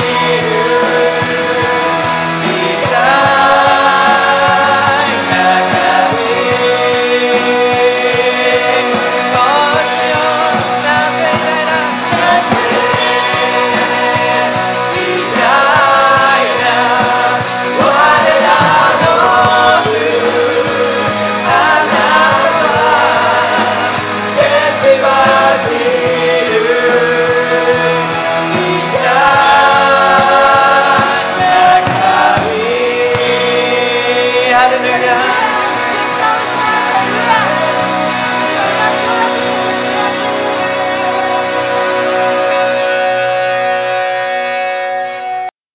Hey